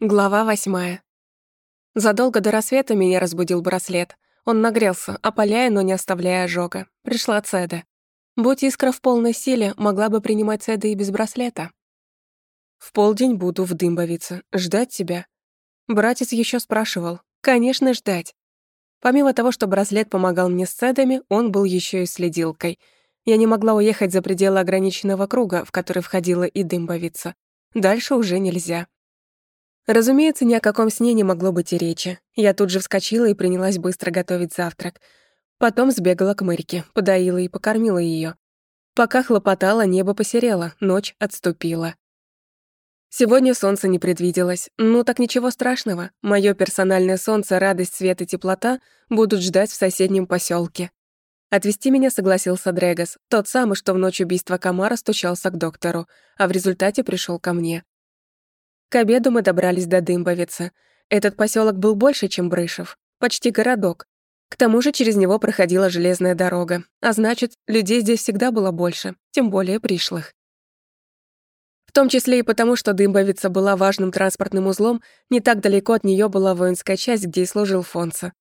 Глава восьмая. Задолго до рассвета меня разбудил браслет. Он нагрелся, опаляя, но не оставляя ожога. Пришла Цеда. Будь искра в полной силе, могла бы принимать Цеда и без браслета. В полдень буду в Дымбовице. Ждать тебя. Братец еще спрашивал. Конечно, ждать. Помимо того, что браслет помогал мне с Цедами, он был еще и следилкой. Я не могла уехать за пределы ограниченного круга, в который входила и Дымбовица. Дальше уже нельзя. Разумеется, ни о каком сне не могло быть и речи. Я тут же вскочила и принялась быстро готовить завтрак. Потом сбегала к Мэрике, подоила и покормила ее. Пока хлопотала, небо посерело, ночь отступила. Сегодня солнце не предвиделось. Ну так ничего страшного. Моё персональное солнце, радость, свет и теплота будут ждать в соседнем поселке. Отвезти меня согласился Дрегос, тот самый, что в ночь убийства Камара стучался к доктору, а в результате пришел ко мне. К обеду мы добрались до Дымбовицы. Этот поселок был больше, чем Брышев, почти городок. К тому же через него проходила железная дорога, а значит, людей здесь всегда было больше, тем более пришлых. В том числе и потому, что Дымбовица была важным транспортным узлом, не так далеко от нее была воинская часть, где и служил Фонса.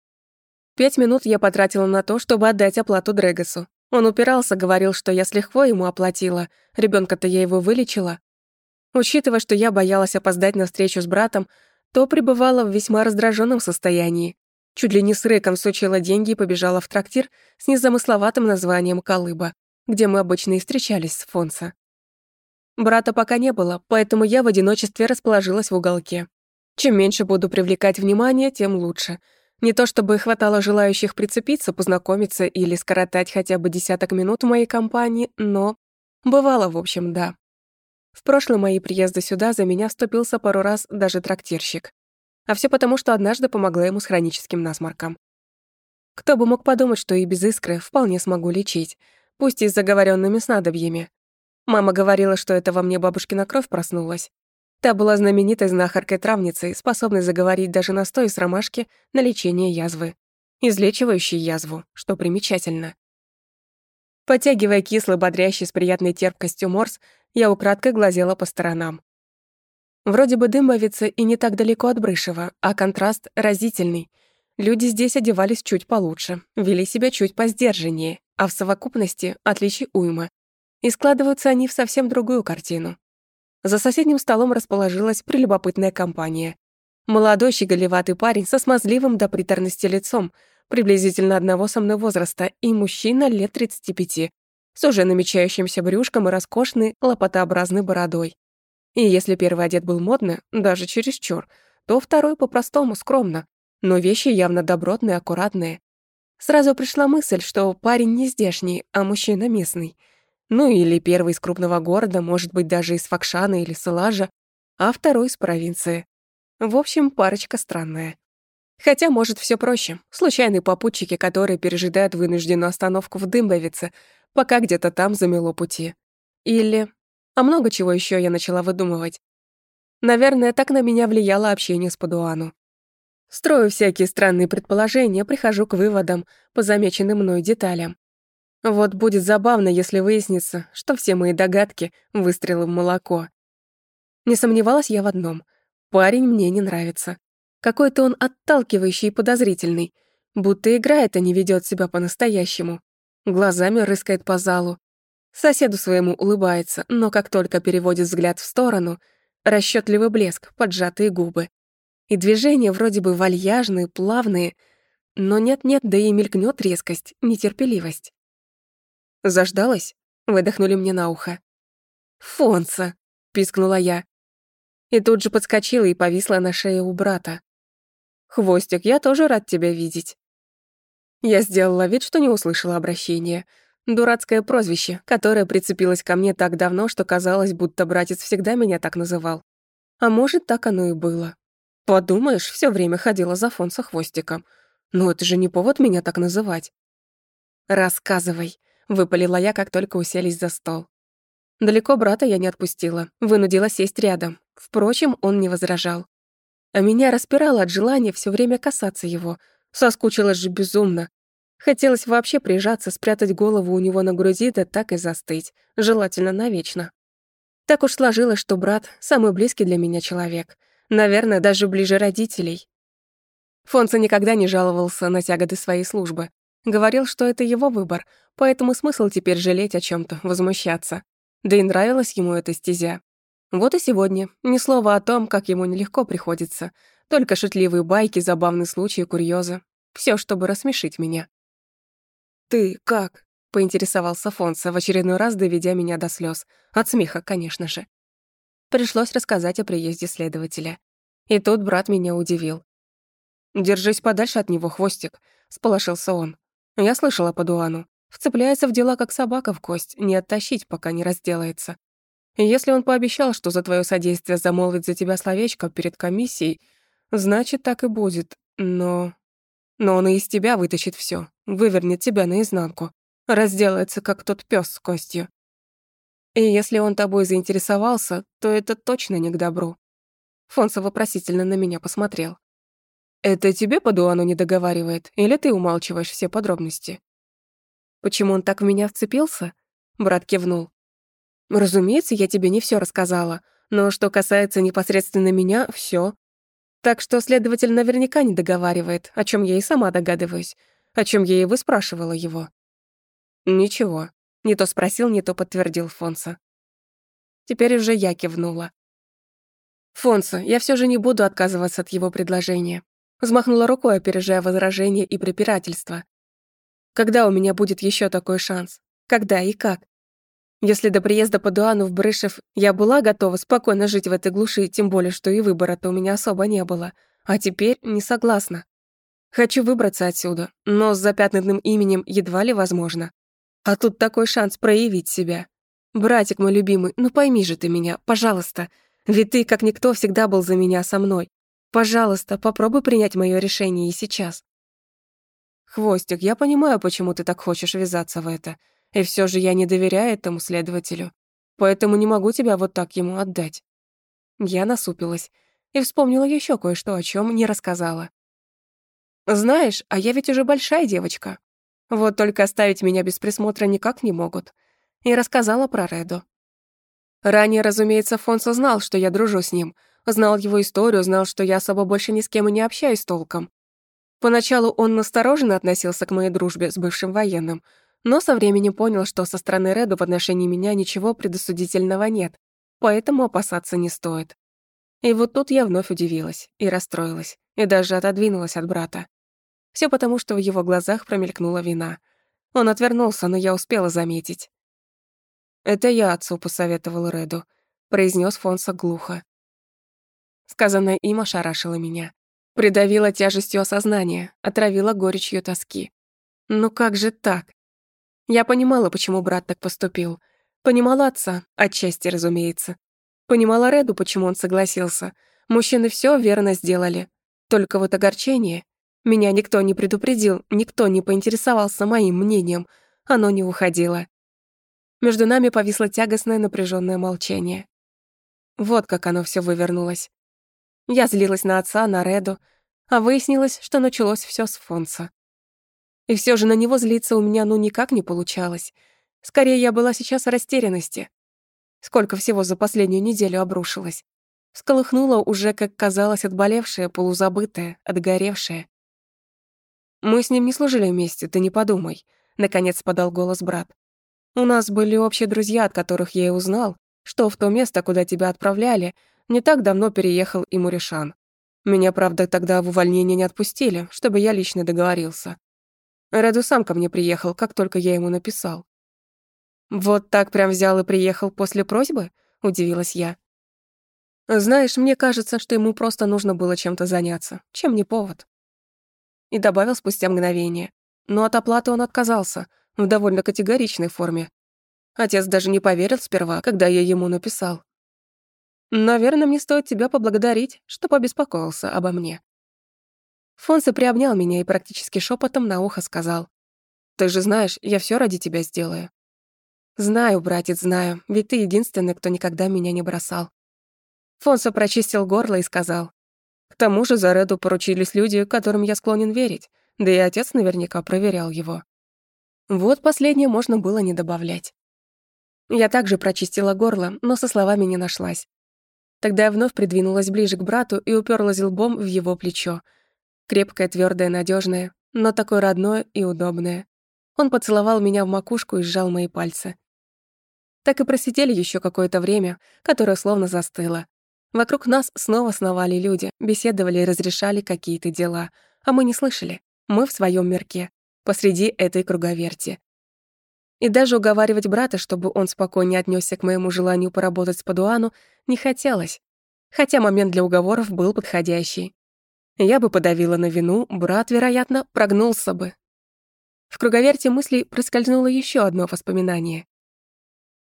Пять минут я потратила на то, чтобы отдать оплату Дрегосу. Он упирался, говорил, что я с лихвой ему оплатила, ребенка то я его вылечила, Учитывая, что я боялась опоздать на встречу с братом, то пребывала в весьма раздраженном состоянии. Чуть ли не с рыком сучила деньги и побежала в трактир с незамысловатым названием «Колыба», где мы обычно и встречались с Фонса. Брата пока не было, поэтому я в одиночестве расположилась в уголке. Чем меньше буду привлекать внимание, тем лучше. Не то чтобы хватало желающих прицепиться, познакомиться или скоротать хотя бы десяток минут в моей компании, но... Бывало, в общем, да. В прошлые мои приезды сюда за меня вступился пару раз даже трактирщик. А все потому, что однажды помогла ему с хроническим насморком. Кто бы мог подумать, что и без искры вполне смогу лечить, пусть и с заговоренными снадобьями. Мама говорила, что это во мне бабушкина кровь проснулась. Та была знаменитой знахаркой-травницей, способной заговорить даже настой с ромашки на лечение язвы. Излечивающей язву, что примечательно. Потягивая кислый, бодрящий с приятной терпкостью морс, я украдкой глазела по сторонам. Вроде бы Дымовица и не так далеко от Брышева, а контраст разительный. Люди здесь одевались чуть получше, вели себя чуть посдержаннее, а в совокупности отличий уйма. И складываются они в совсем другую картину. За соседним столом расположилась прелюбопытная компания. Молодой щеголеватый парень со смазливым до приторности лицом, приблизительно одного со мной возраста, и мужчина лет 35, с уже намечающимся брюшком и роскошной лопатообразной бородой. И если первый одет был модно, даже чересчур, то второй по-простому скромно, но вещи явно добротные, аккуратные. Сразу пришла мысль, что парень не здешний, а мужчина местный. Ну или первый из крупного города, может быть, даже из Факшана или Сылажа, а второй из провинции. В общем, парочка странная. Хотя, может, все проще. Случайные попутчики, которые пережидают вынужденную остановку в Дымбовице, пока где-то там замело пути. Или... А много чего еще я начала выдумывать. Наверное, так на меня влияло общение с Падуану. Строю всякие странные предположения, прихожу к выводам по замеченным мной деталям. Вот будет забавно, если выяснится, что все мои догадки — выстрелы в молоко. Не сомневалась я в одном. Парень мне не нравится. Какой-то он отталкивающий и подозрительный, будто играет, а не ведет себя по-настоящему глазами рыскает по залу. Соседу своему улыбается, но как только переводит взгляд в сторону, расчетливый блеск, поджатые губы. И движения вроде бы вальяжные, плавные, но нет-нет, да и мелькнет резкость, нетерпеливость. «Заждалась?» — выдохнули мне на ухо. «Фонса!» — пискнула я. И тут же подскочила и повисла на шее у брата. «Хвостик, я тоже рад тебя видеть». Я сделала вид, что не услышала обращения. Дурацкое прозвище, которое прицепилось ко мне так давно, что казалось, будто братец всегда меня так называл. А может, так оно и было. Подумаешь, все время ходила за фон со хвостиком. Но это же не повод меня так называть. «Рассказывай», — выпалила я, как только уселись за стол. Далеко брата я не отпустила, вынудила сесть рядом. Впрочем, он не возражал. А меня распирало от желания все время касаться его. Соскучилась же безумно. Хотелось вообще прижаться, спрятать голову у него на груди, да так и застыть, желательно навечно. Так уж сложилось, что брат — самый близкий для меня человек. Наверное, даже ближе родителей. Фонса никогда не жаловался на тяготы своей службы. Говорил, что это его выбор, поэтому смысл теперь жалеть о чем то возмущаться. Да и нравилась ему эта стезя. Вот и сегодня ни слова о том, как ему нелегко приходится. Только шутливые байки, забавные случаи, курьезы. Все, чтобы рассмешить меня. «Ты как?» — поинтересовался Фонса, в очередной раз доведя меня до слез. От смеха, конечно же. Пришлось рассказать о приезде следователя. И тут брат меня удивил. «Держись подальше от него, хвостик», — сполошился он. Я слышала по Дуану. Вцепляется в дела, как собака в кость, не оттащить, пока не разделается. Если он пообещал, что за твое содействие замолвит за тебя словечко перед комиссией, значит, так и будет. Но... Но он и из тебя вытащит все, вывернет тебя наизнанку, разделается, как тот пес с костью. И если он тобой заинтересовался, то это точно не к добру. Фонса вопросительно на меня посмотрел. «Это тебе по Дуану не договаривает, или ты умалчиваешь все подробности?» «Почему он так в меня вцепился?» Брат кивнул. «Разумеется, я тебе не все рассказала, но что касается непосредственно меня, все. Так что следователь наверняка не договаривает, о чем я и сама догадываюсь, о чем я и выспрашивала его». «Ничего», — не то спросил, не то подтвердил Фонса. Теперь уже я кивнула. «Фонса, я все же не буду отказываться от его предложения. Взмахнула рукой, опережая возражения и препирательства. Когда у меня будет еще такой шанс? Когда и как? Если до приезда по Дуану в Брышев я была готова спокойно жить в этой глуши, тем более, что и выбора-то у меня особо не было, а теперь не согласна. Хочу выбраться отсюда, но с запятнанным именем едва ли возможно. А тут такой шанс проявить себя. Братик мой любимый, ну пойми же ты меня, пожалуйста. Ведь ты, как никто, всегда был за меня со мной. Пожалуйста, попробуй принять мое решение и сейчас. Хвостик, я понимаю, почему ты так хочешь ввязаться в это. И все же я не доверяю этому следователю. Поэтому не могу тебя вот так ему отдать. Я насупилась и вспомнила еще кое-что, о чем не рассказала. Знаешь, а я ведь уже большая девочка. Вот только оставить меня без присмотра никак не могут. И рассказала про Реду. Ранее, разумеется, Фонсо знал, что я дружу с ним, Знал его историю, знал, что я особо больше ни с кем и не общаюсь толком. Поначалу он настороженно относился к моей дружбе с бывшим военным, но со временем понял, что со стороны Реду в отношении меня ничего предосудительного нет, поэтому опасаться не стоит. И вот тут я вновь удивилась и расстроилась, и даже отодвинулась от брата. Все потому, что в его глазах промелькнула вина. Он отвернулся, но я успела заметить. «Это я отцу посоветовал Реду», — произнес Фонса глухо. Сказанное им ошарашило меня. Придавило тяжестью осознания, отравило горечью тоски. Ну как же так? Я понимала, почему брат так поступил. Понимала отца, отчасти, разумеется. Понимала Реду, почему он согласился. Мужчины все верно сделали. Только вот огорчение. Меня никто не предупредил, никто не поинтересовался моим мнением. Оно не уходило. Между нами повисло тягостное напряженное молчание. Вот как оно все вывернулось. Я злилась на отца, на Реду, а выяснилось, что началось все с Фонса. И все же на него злиться у меня ну никак не получалось. Скорее, я была сейчас в растерянности. Сколько всего за последнюю неделю обрушилось. Всколыхнула уже, как казалось, отболевшее, полузабытое, отгоревшее. «Мы с ним не служили вместе, ты не подумай», — наконец подал голос брат. «У нас были общие друзья, от которых я и узнал, что в то место, куда тебя отправляли, не так давно переехал и Муришан. Меня, правда, тогда в увольнение не отпустили, чтобы я лично договорился. Раду сам ко мне приехал, как только я ему написал. «Вот так прям взял и приехал после просьбы?» — удивилась я. «Знаешь, мне кажется, что ему просто нужно было чем-то заняться. Чем не повод?» И добавил спустя мгновение. Но от оплаты он отказался, в довольно категоричной форме. Отец даже не поверил сперва, когда я ему написал. Наверное, мне стоит тебя поблагодарить, что побеспокоился обо мне. Фонсе приобнял меня и практически шепотом на ухо сказал. «Ты же знаешь, я все ради тебя сделаю». «Знаю, братец, знаю, ведь ты единственный, кто никогда меня не бросал». Фонсо прочистил горло и сказал. «К тому же за Реду поручились люди, которым я склонен верить, да и отец наверняка проверял его». Вот последнее можно было не добавлять. Я также прочистила горло, но со словами не нашлась. Тогда я вновь придвинулась ближе к брату и уперлась лбом в его плечо. Крепкое, твердое, надежное, но такое родное и удобное. Он поцеловал меня в макушку и сжал мои пальцы. Так и просидели еще какое-то время, которое словно застыло. Вокруг нас снова сновали люди, беседовали и разрешали какие-то дела, а мы не слышали. Мы в своем мирке, посреди этой круговерти. И даже уговаривать брата, чтобы он спокойнее отнесся к моему желанию поработать с Падуану, не хотелось. Хотя момент для уговоров был подходящий. Я бы подавила на вину, брат, вероятно, прогнулся бы. В круговерте мыслей проскользнуло еще одно воспоминание.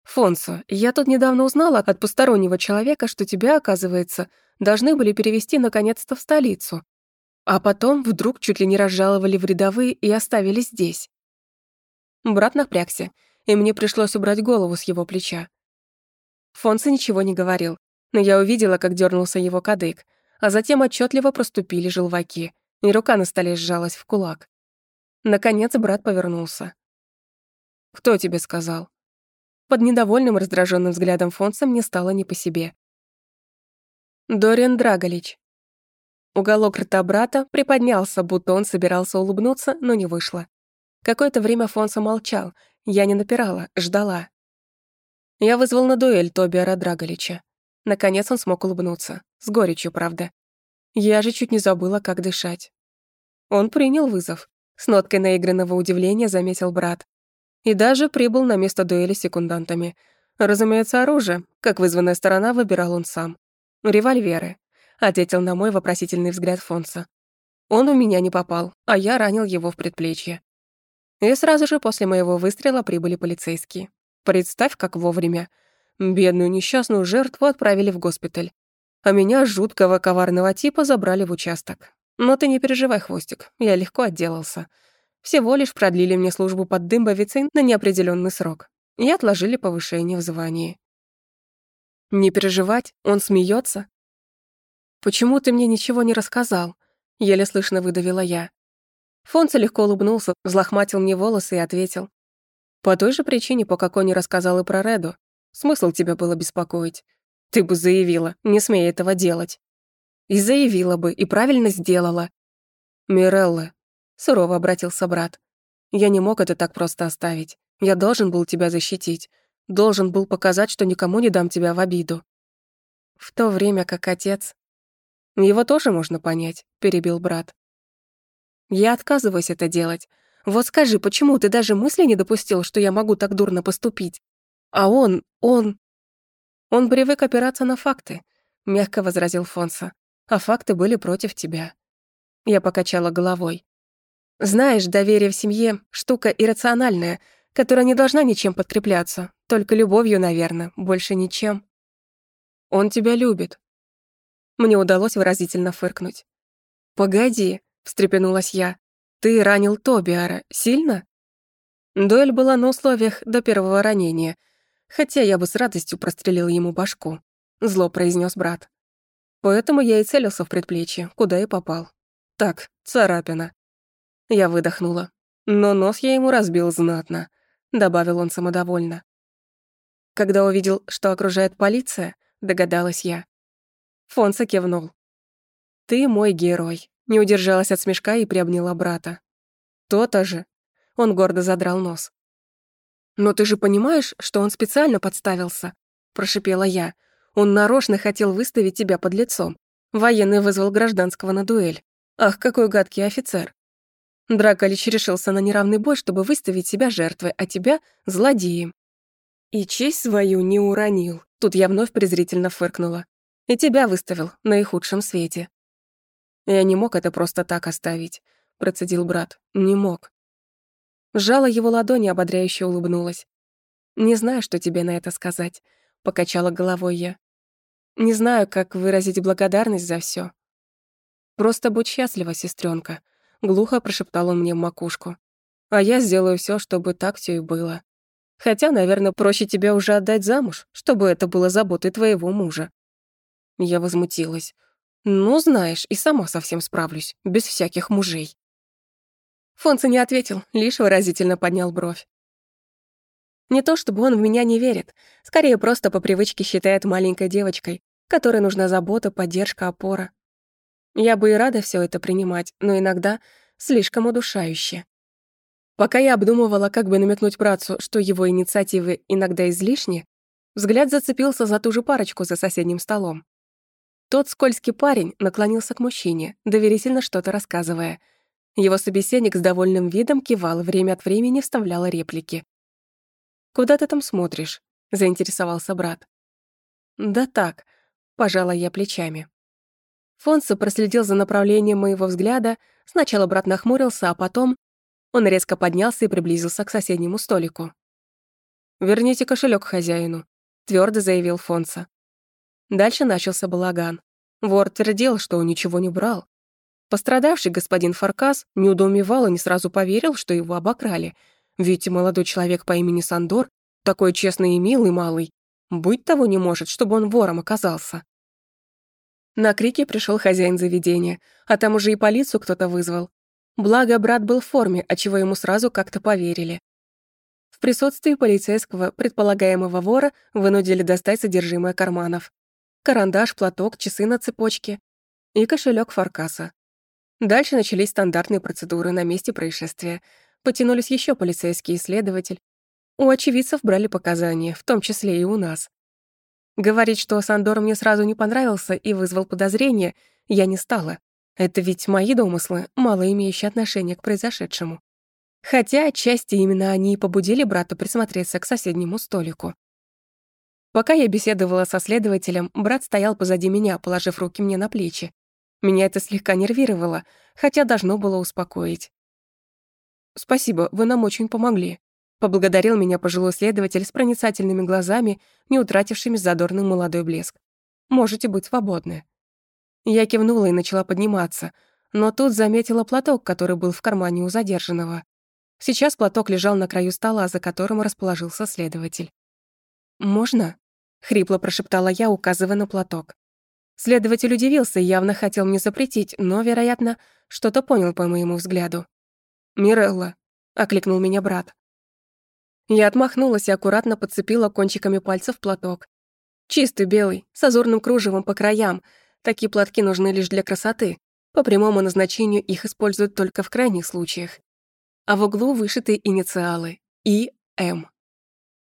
«Фонсо, я тут недавно узнала от постороннего человека, что тебя, оказывается, должны были перевести наконец-то в столицу. А потом вдруг чуть ли не разжаловали в рядовые и оставили здесь. Брат напрягся, и мне пришлось убрать голову с его плеча. Фонса ничего не говорил, но я увидела, как дернулся его кадык, а затем отчетливо проступили желваки, и рука на столе сжалась в кулак. Наконец брат повернулся. «Кто тебе сказал?» Под недовольным раздраженным взглядом Фонса мне стало не по себе. «Дориан Драголич». Уголок рта брата приподнялся, будто он собирался улыбнуться, но не вышло. Какое-то время Фонсо молчал. Я не напирала, ждала. Я вызвал на дуэль Тобиара Драголича. Наконец он смог улыбнуться. С горечью, правда. Я же чуть не забыла, как дышать. Он принял вызов. С ноткой наигранного удивления заметил брат. И даже прибыл на место дуэли с секундантами. Разумеется, оружие, как вызванная сторона, выбирал он сам. «Револьверы», — ответил на мой вопросительный взгляд Фонса. Он у меня не попал, а я ранил его в предплечье. И сразу же после моего выстрела прибыли полицейские. Представь, как вовремя. Бедную несчастную жертву отправили в госпиталь. А меня, жуткого коварного типа, забрали в участок. Но ты не переживай, Хвостик, я легко отделался. Всего лишь продлили мне службу под дымбовицей на неопределенный срок и отложили повышение в звании. Не переживать, он смеется. «Почему ты мне ничего не рассказал?» — еле слышно выдавила я. Фонца легко улыбнулся, взлохматил мне волосы и ответил. «По той же причине, по какой не рассказал и про Реду. Смысл тебя было беспокоить. Ты бы заявила, не смей этого делать». «И заявила бы, и правильно сделала». «Мирелла», — сурово обратился брат. «Я не мог это так просто оставить. Я должен был тебя защитить. Должен был показать, что никому не дам тебя в обиду». В то время как отец... «Его тоже можно понять», — перебил брат. Я отказываюсь это делать. Вот скажи, почему ты даже мысли не допустил, что я могу так дурно поступить? А он, он... Он привык опираться на факты, мягко возразил Фонса. А факты были против тебя. Я покачала головой. Знаешь, доверие в семье — штука иррациональная, которая не должна ничем подкрепляться, только любовью, наверное, больше ничем. Он тебя любит. Мне удалось выразительно фыркнуть. Погоди, встрепенулась я. «Ты ранил Тобиара. Сильно?» Дуэль была на условиях до первого ранения, хотя я бы с радостью прострелил ему башку. Зло произнес брат. Поэтому я и целился в предплечье, куда и попал. Так, царапина. Я выдохнула. Но нос я ему разбил знатно, добавил он самодовольно. Когда увидел, что окружает полиция, догадалась я. Фонса кивнул. «Ты мой герой», не удержалась от смешка и приобняла брата. «То-то же!» Он гордо задрал нос. «Но ты же понимаешь, что он специально подставился?» Прошипела я. «Он нарочно хотел выставить тебя под лицом. Военный вызвал гражданского на дуэль. Ах, какой гадкий офицер!» Драколич решился на неравный бой, чтобы выставить себя жертвой, а тебя — злодеем. И честь свою не уронил. Тут я вновь презрительно фыркнула. И тебя выставил на наихудшем свете. Я не мог это просто так оставить, процедил брат. Не мог. Сжала его ладони, ободряюще улыбнулась. Не знаю, что тебе на это сказать, покачала головой я. Не знаю, как выразить благодарность за все. Просто будь счастлива, сестренка, глухо прошептал он мне в макушку. А я сделаю все, чтобы так все и было. Хотя, наверное, проще тебя уже отдать замуж, чтобы это было заботой твоего мужа. Я возмутилась. «Ну, знаешь, и сама совсем справлюсь, без всяких мужей». Фонца не ответил, лишь выразительно поднял бровь. Не то чтобы он в меня не верит, скорее просто по привычке считает маленькой девочкой, которой нужна забота, поддержка, опора. Я бы и рада все это принимать, но иногда слишком удушающе. Пока я обдумывала, как бы намекнуть братцу, что его инициативы иногда излишни, взгляд зацепился за ту же парочку за соседним столом. Тот скользкий парень наклонился к мужчине, доверительно что-то рассказывая. Его собеседник с довольным видом кивал, время от времени вставляла реплики. «Куда ты там смотришь?» — заинтересовался брат. «Да так», — пожала я плечами. Фонсо проследил за направлением моего взгляда, сначала брат нахмурился, а потом он резко поднялся и приблизился к соседнему столику. «Верните кошелек хозяину», — твердо заявил Фонсо. Дальше начался балаган. Вор твердил, что он ничего не брал. Пострадавший господин Фаркас не удоумевал и не сразу поверил, что его обокрали. Ведь молодой человек по имени Сандор, такой честный и милый малый, быть того не может, чтобы он вором оказался. На крики пришел хозяин заведения, а там уже и полицию кто-то вызвал. Благо, брат был в форме, отчего ему сразу как-то поверили. В присутствии полицейского предполагаемого вора вынудили достать содержимое карманов карандаш, платок, часы на цепочке и кошелек Фаркаса. Дальше начались стандартные процедуры на месте происшествия. Потянулись еще полицейские следователь. У очевидцев брали показания, в том числе и у нас. Говорить, что Сандор мне сразу не понравился и вызвал подозрения, я не стала. Это ведь мои домыслы, мало имеющие отношение к произошедшему. Хотя отчасти именно они и побудили брата присмотреться к соседнему столику. Пока я беседовала со следователем, брат стоял позади меня, положив руки мне на плечи. Меня это слегка нервировало, хотя должно было успокоить. «Спасибо, вы нам очень помогли», — поблагодарил меня пожилой следователь с проницательными глазами, не утратившими задорный молодой блеск. «Можете быть свободны». Я кивнула и начала подниматься, но тут заметила платок, который был в кармане у задержанного. Сейчас платок лежал на краю стола, за которым расположился следователь. «Можно?» — хрипло прошептала я, указывая на платок. Следователь удивился и явно хотел мне запретить, но, вероятно, что-то понял по моему взгляду. «Мирелла», — окликнул меня брат. Я отмахнулась и аккуратно подцепила кончиками пальцев платок. Чистый белый, с азурным кружевом по краям. Такие платки нужны лишь для красоты. По прямому назначению их используют только в крайних случаях. А в углу вышиты инициалы — И. М.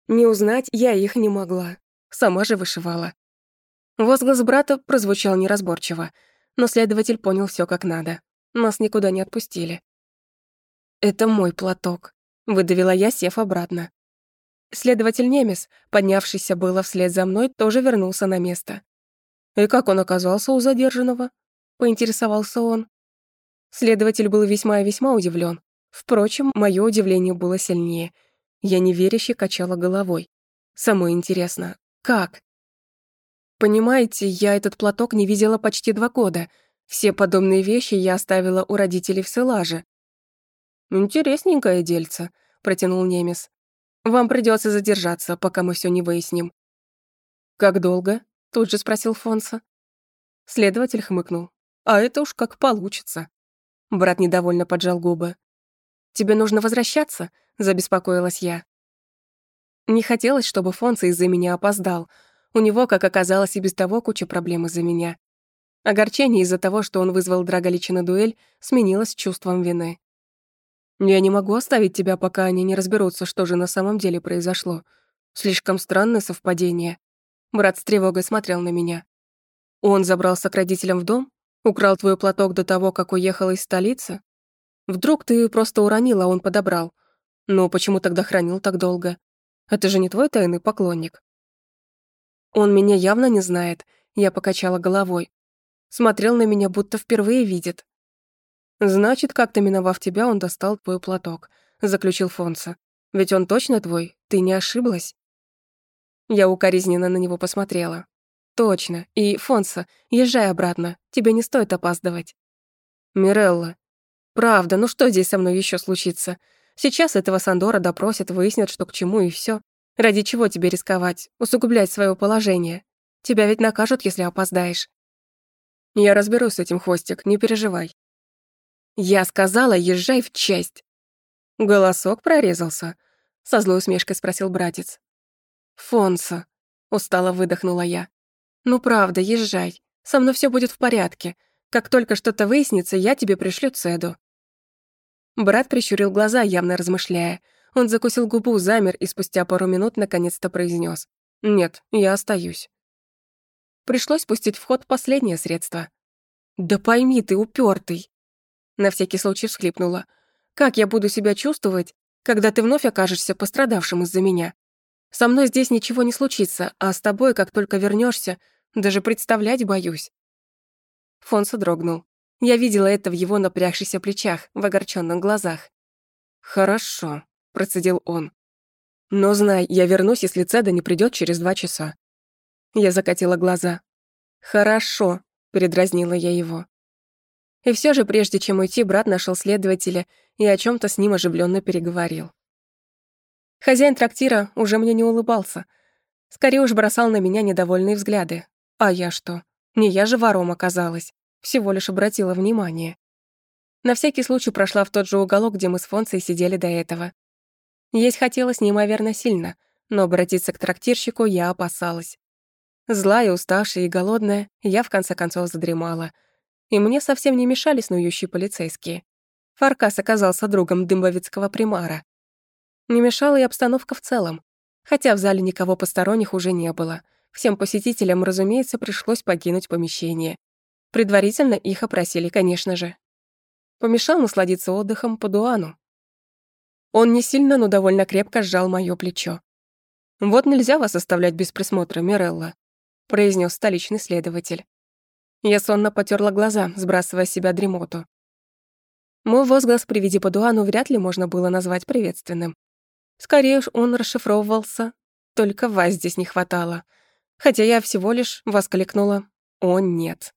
Не узнать я их не могла. Сама же вышивала. Возглас брата прозвучал неразборчиво, но следователь понял все как надо. Нас никуда не отпустили. «Это мой платок», — выдавила я, сев обратно. Следователь Немес, поднявшийся было вслед за мной, тоже вернулся на место. «И как он оказался у задержанного?» — поинтересовался он. Следователь был весьма и весьма удивлен. Впрочем, мое удивление было сильнее — я неверяще качала головой. Самое интересно, как? Понимаете, я этот платок не видела почти два года. Все подобные вещи я оставила у родителей в Селаже. «Интересненькое дельце», — протянул немец. «Вам придется задержаться, пока мы все не выясним». «Как долго?» — тут же спросил Фонса. Следователь хмыкнул. «А это уж как получится». Брат недовольно поджал губы. «Тебе нужно возвращаться?» забеспокоилась я. Не хотелось, чтобы Фонса из-за меня опоздал. У него, как оказалось, и без того куча проблем из-за меня. Огорчение из-за того, что он вызвал Драголича на дуэль, сменилось чувством вины. «Я не могу оставить тебя, пока они не разберутся, что же на самом деле произошло. Слишком странное совпадение». Брат с тревогой смотрел на меня. «Он забрался к родителям в дом? Украл твой платок до того, как уехал из столицы? Вдруг ты просто уронил, а он подобрал? Но почему тогда хранил так долго? Это же не твой тайный поклонник. Он меня явно не знает, я покачала головой. Смотрел на меня, будто впервые видит. Значит, как-то миновав тебя, он достал твой платок, заключил Фонса. Ведь он точно твой, ты не ошиблась? Я укоризненно на него посмотрела. Точно. И, Фонса, езжай обратно, тебе не стоит опаздывать. Мирелла. Правда, ну что здесь со мной еще случится? Сейчас этого Сандора допросят, выяснят, что к чему, и все. Ради чего тебе рисковать, усугублять свое положение? Тебя ведь накажут, если опоздаешь. Я разберусь с этим, Хвостик, не переживай. Я сказала, езжай в честь. Голосок прорезался. Со злой усмешкой спросил братец. Фонса, устало выдохнула я. Ну правда, езжай. Со мной все будет в порядке. Как только что-то выяснится, я тебе пришлю Цеду». Брат прищурил глаза, явно размышляя. Он закусил губу, замер и спустя пару минут наконец-то произнес: «Нет, я остаюсь». Пришлось пустить в ход последнее средство. «Да пойми ты, упертый. На всякий случай всхлипнула. «Как я буду себя чувствовать, когда ты вновь окажешься пострадавшим из-за меня? Со мной здесь ничего не случится, а с тобой, как только вернешься, даже представлять боюсь». Фонсо дрогнул. Я видела это в его напрягшихся плечах, в огорченных глазах. «Хорошо», — процедил он. «Но знай, я вернусь, если Цеда не придет через два часа». Я закатила глаза. «Хорошо», — передразнила я его. И все же, прежде чем уйти, брат нашел следователя и о чем то с ним оживленно переговорил. Хозяин трактира уже мне не улыбался. Скорее уж бросал на меня недовольные взгляды. А я что? Не я же вором оказалась. Всего лишь обратила внимание. На всякий случай прошла в тот же уголок, где мы с Фонцией сидели до этого. Есть хотелось неимоверно сильно, но обратиться к трактирщику я опасалась. Злая, уставшая и голодная, я в конце концов задремала — и мне совсем не мешали снующие полицейские. Фаркас оказался другом дымбовицкого примара. Не мешала и обстановка в целом, хотя в зале никого посторонних уже не было. Всем посетителям, разумеется, пришлось покинуть помещение. Предварительно их опросили, конечно же. Помешал насладиться отдыхом по дуану. Он не сильно, но довольно крепко сжал моё плечо. «Вот нельзя вас оставлять без присмотра, Мирелла», произнес столичный следователь. Я сонно потерла глаза, сбрасывая с себя дремоту. Мой возглас при виде Падуану вряд ли можно было назвать приветственным. Скорее уж он расшифровывался. Только вас здесь не хватало. Хотя я всего лишь воскликнула «О, нет».